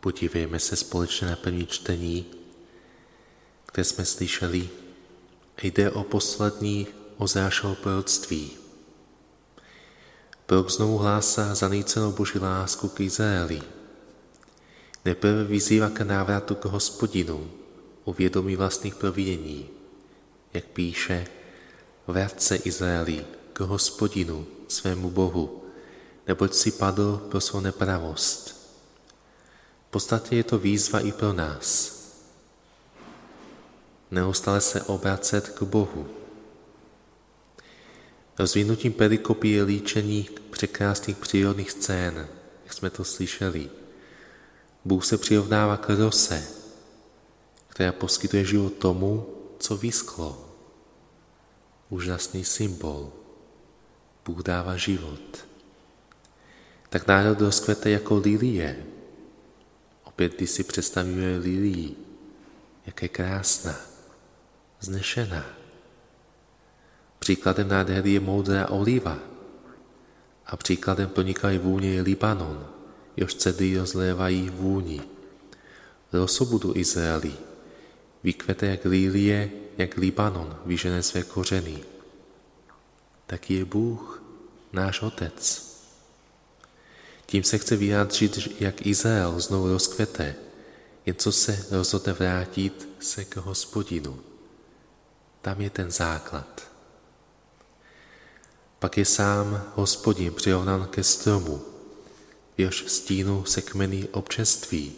Podívejme se společně na první čtení, které jsme slyšeli. Jde o poslední Ozášovo proroctví. Prorok znovu hlásá zanícenou Boží lásku k Izraeli. Nejprve vyzývá k návratu k hospodinu, uvědomí vlastních provinění. Jak píše, vrát se Izraeli k hospodinu, svému Bohu, neboť si padl pro svou nepravost. V podstatě je to výzva i pro nás. Neustále se obracet k Bohu. Rozvinutím perikopy je líčení překrásných přírodních scén, jak jsme to slyšeli. Bůh se přirovnává k rose, která poskytuje život tomu, co vysklo. Úžasný symbol. Bůh dává život. Tak národ rozkvete jako lilie. Opět, když si představíme lilii, jak je krásná, znešená. Příkladem nádhery je moudrá oliva a příkladem proniklé vůně je Libanon, jehož cedry rozlévají vůni. Roso budu Izraeli, vykvete jak lilie, jak Libanon vyžené své kořeny. Taký je Bůh, náš Otec. Tím se chce vyjádřit, jak Izrael znovu rozkvete, jen co se rozhodne vrátit se k hospodinu. Tam je ten základ. Pak je sám hospodin přirovnán ke stromu, v stínu se kmeny občeství,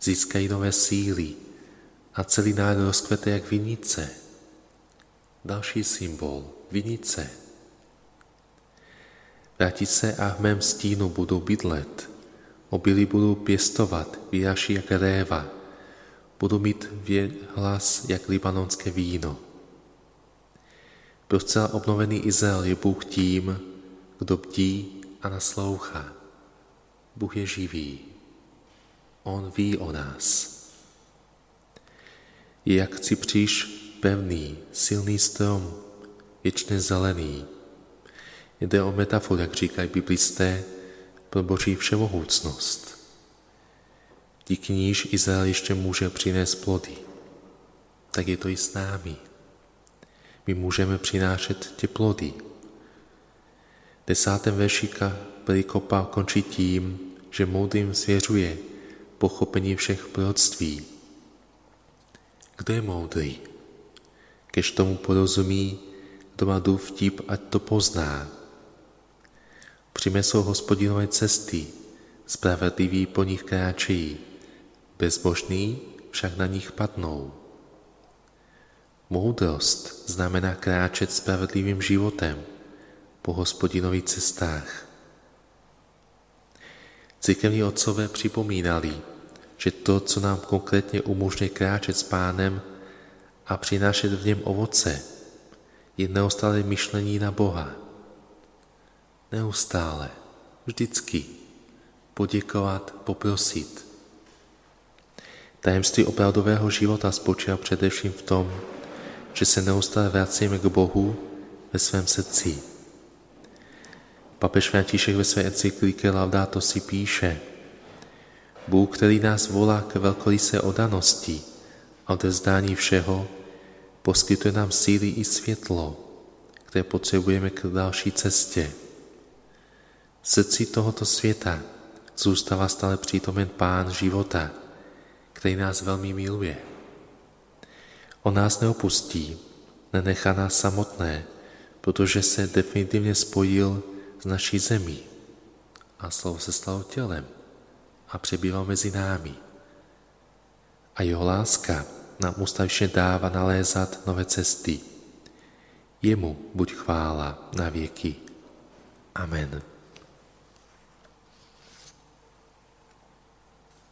získají nové síly a celý národ rozkvete jak vinice. Další symbol, vinice. Vrátí se a v mém stínu budou bydlet, obilí budou pěstovat, vyraší jak réva, budou mít hlas jak libanonské víno. Pro zcela obnovený Izrael je Bůh tím, kdo bdí a naslouchá. Bůh je živý. On ví o nás. Je jak cipříš pevný, silný strom, věčně zelený. Jde o metaforu, jak říkají biblisté, pro boží všemohoucnost. Díky níž Izrael ještě může přinést plody. Tak je to i s námi my můžeme přinášet ty plody. Desátém veršíka Perikopa končí tím, že moudrým svěřuje pochopení všech proroctví. Kdo je moudrý? Kež tomu porozumí, kdo má dův vtip, ať to pozná. Přimesou hospodinové cesty, spravedliví po nich kráčejí, bezbožní však na nich padnou. Moudrost znamená kráčet spravedlivým životem po hospodinových cestách. Církevní otcové připomínali, že to, co nám konkrétně umožňuje kráčet s pánem a přinášet v něm ovoce, je neustále myšlení na Boha. Neustále, vždycky poděkovat, poprosit. Tajemství opravdového života spočívá především v tom, že se neustále vracíme k Bohu ve svém srdci. Papež František ve své encyklike Laudato si píše, Bůh, který nás volá k velkolise odanosti a odezdání všeho, poskytuje nám síly i světlo, které potřebujeme k další cestě. V srdci tohoto světa zůstává stále přítomen Pán života, který nás velmi miluje. On nás neopustí, nenechá nás samotné, protože se definitivně spojil s naší zemí a slovo se stalo tělem a přebýval mezi námi. A jeho láska nám ustavičně dává nalézat nové cesty. Jemu buď chvála na věky. Amen.